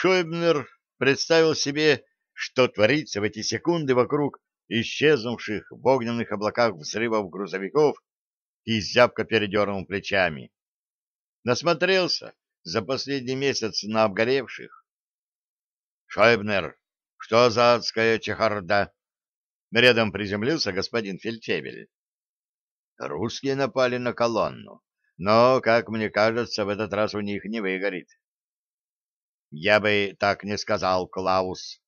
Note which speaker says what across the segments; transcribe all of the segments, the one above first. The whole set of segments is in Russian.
Speaker 1: Шойбнер представил себе, что творится в эти секунды вокруг исчезнувших в огненных облаках взрывов грузовиков и зябко передернул плечами. Насмотрелся за последний месяц на обгоревших. Шойбнер, что за адская чехарда? Рядом приземлился господин Фельдфебель. Русские напали на колонну, но, как мне кажется, в этот раз у них не выгорит. Я бы так не сказал, Клаус.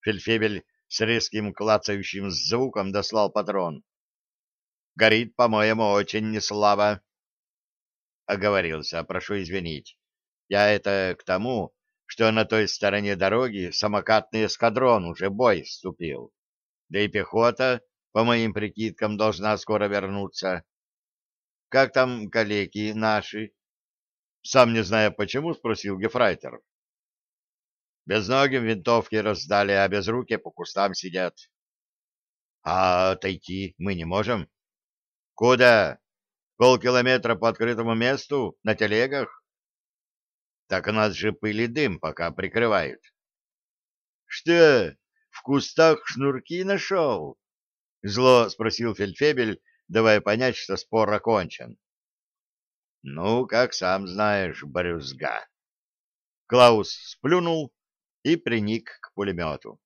Speaker 1: Фельдфебель с резким клацающим звуком дослал патрон. Горит, по-моему, очень неслабо. Оговорился, прошу извинить. Я это к тому, что на той стороне дороги самокатный эскадрон уже бой вступил. Да и пехота, по моим прикидкам, должна скоро вернуться. Как там калеки наши? Сам не зная почему, спросил Гефрайтер. Безногим винтовки раздали, а без руки по кустам сидят. А отойти мы не можем. Куда? Полкилометра по открытому месту? На телегах? Так нас же пыли дым пока прикрывают. Что, в кустах шнурки нашел? Зло спросил Фельдфебель, давая понять, что спор окончен. Ну, как сам знаешь, брюзга. Клаус сплюнул и приник к пулемету.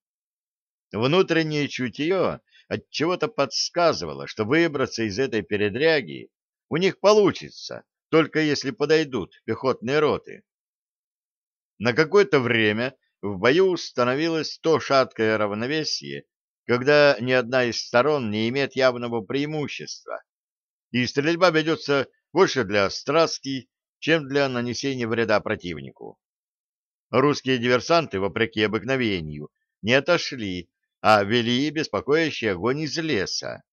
Speaker 1: Внутреннее чутье от чего-то подсказывало, что выбраться из этой передряги у них получится, только если подойдут пехотные роты. На какое-то время в бою установилось то шаткое равновесие, когда ни одна из сторон не имеет явного преимущества, и стрельба ведется больше для страстки, чем для нанесения вреда противнику. Русские диверсанты, вопреки обыкновению, не отошли, а вели беспокоящий огонь из леса.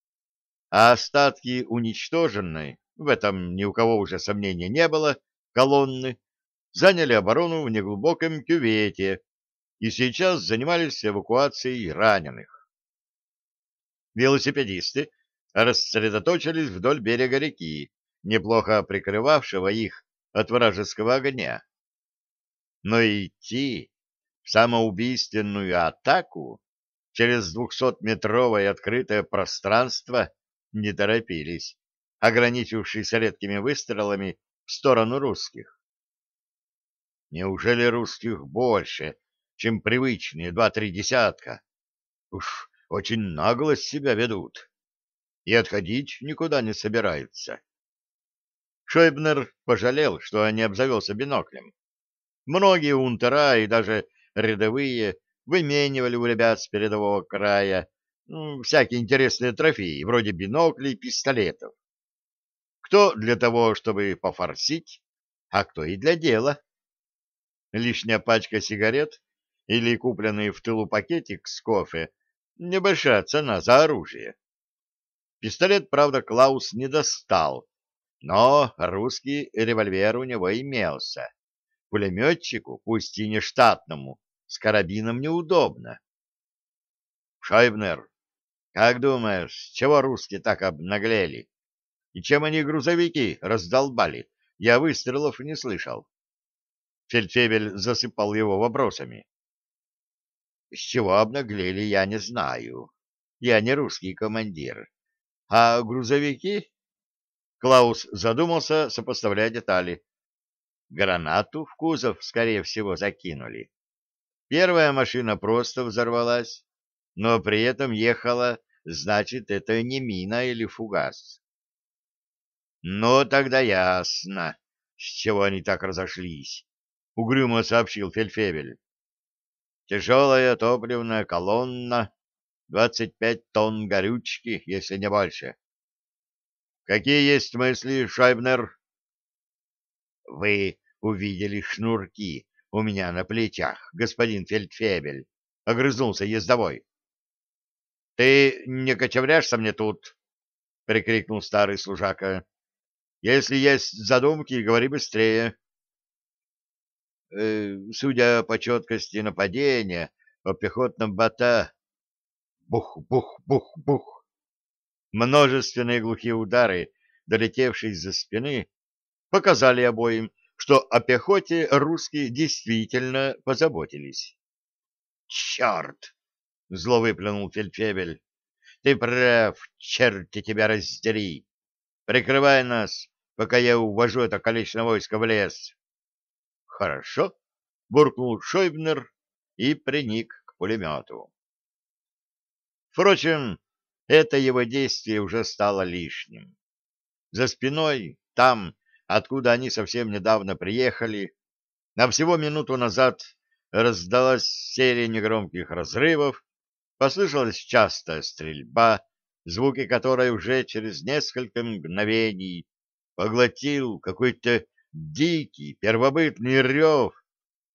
Speaker 1: А остатки уничтоженной, в этом ни у кого уже сомнения не было, колонны заняли оборону в неглубоком кювете и сейчас занимались эвакуацией раненых. Велосипедисты рассредоточились вдоль берега реки, неплохо прикрывавшего их от вражеского огня. Но идти в самоубийственную атаку через двухсотметровое открытое пространство не торопились, ограничившись редкими выстрелами в сторону русских. Неужели русских больше, чем привычные два-три десятка? Уж очень нагло себя ведут. И отходить никуда не собираются. Шойбнер пожалел, что не обзавелся биноклем. Многие унтера и даже рядовые выменивали у ребят с передового края ну, всякие интересные трофеи, вроде биноклей пистолетов. Кто для того, чтобы пофорсить, а кто и для дела лишняя пачка сигарет или купленный в тылу пакетик с кофе — небольшая цена за оружие. Пистолет, правда, Клаус не достал, но русский револьвер у него имелся. Пулеметчику, пусть и не штатному, с карабином неудобно. Шайбнер, как думаешь, чего русские так обнаглели? И чем они грузовики раздолбали? Я выстрелов не слышал. Фельдфебель засыпал его вопросами. С чего обнаглели, я не знаю. Я не русский командир. А грузовики? Клаус задумался, сопоставляя детали. Гранату в кузов, скорее всего, закинули. Первая машина просто взорвалась, но при этом ехала, значит, это не мина или фугас. Ну, тогда ясно, с чего они так разошлись угрюмо сообщил Фельдфебель. Тяжелая топливная колонна, двадцать пять тонн горючки, если не больше. Какие есть мысли, Шайбнер? Вы увидели шнурки у меня на плечах, господин Фельдфебель, огрызнулся ездовой. Ты не кочевряешься мне тут, прикрикнул старый служака. Если есть задумки, говори быстрее. Э, судя по четкости нападения, по пехотном бота... Бух-бух-бух-бух! Множественные глухие удары, долетевшие из-за спины, показали обоим, что о пехоте русские действительно позаботились. «Черт!» — зло выплюнул фельдфебель. «Ты прав, черти тебя раздери! Прикрывай нас, пока я увожу это количество войска в лес!» «Хорошо!» — буркнул Шойбнер и приник к пулемету. Впрочем, это его действие уже стало лишним. За спиной, там, откуда они совсем недавно приехали, на всего минуту назад раздалась серия негромких разрывов, послышалась частая стрельба, звуки которой уже через несколько мгновений поглотил какой-то дикий первобытный рев,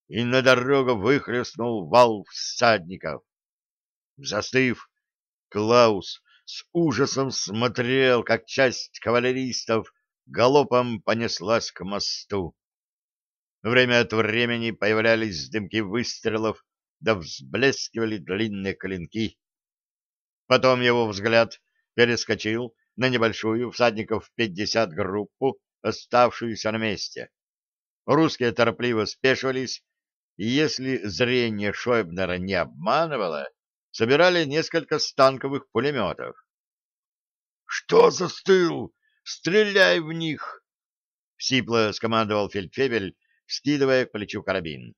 Speaker 1: и на дорогу выхлестнул вал всадников. Застыв, Клаус с ужасом смотрел, как часть кавалеристов галопом понеслась к мосту. Время от времени появлялись дымки выстрелов, да взблескивали длинные клинки. Потом его взгляд перескочил на небольшую всадников пятьдесят группу, оставшуюся на месте. Русские торопливо спешивались, и если зрение Шойбнера не обманывало, собирали несколько станковых пулеметов. — Что застыл? Стреляй в них! — сипло скомандовал фельдфебель, скидывая к плечу карабин.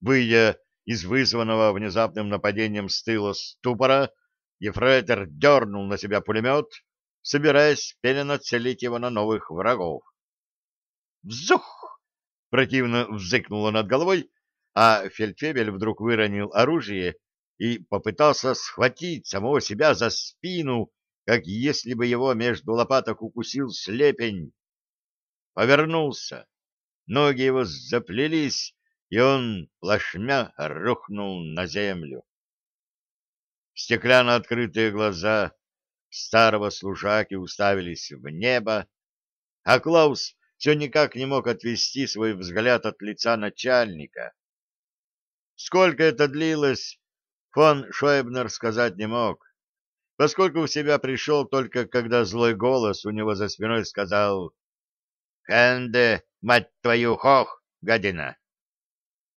Speaker 1: Выйдя из вызванного внезапным нападением с тыла ступора, Ефрейтор дернул на себя пулемет, собираясь перенацелить его на новых врагов. «Взух!» — противно взыкнуло над головой, а фельдфебель вдруг выронил оружие и попытался схватить самого себя за спину, как если бы его между лопаток укусил слепень. Повернулся, ноги его заплелись, и он плашмя рухнул на землю. Стеклянно открытые глаза старого служаки уставились в небо, а Клаус все никак не мог отвести свой взгляд от лица начальника. Сколько это длилось, Фон Шойбнер сказать не мог, поскольку в себя пришел только когда злой голос у него за спиной сказал «Хенде, мать твою, хох, гадина!»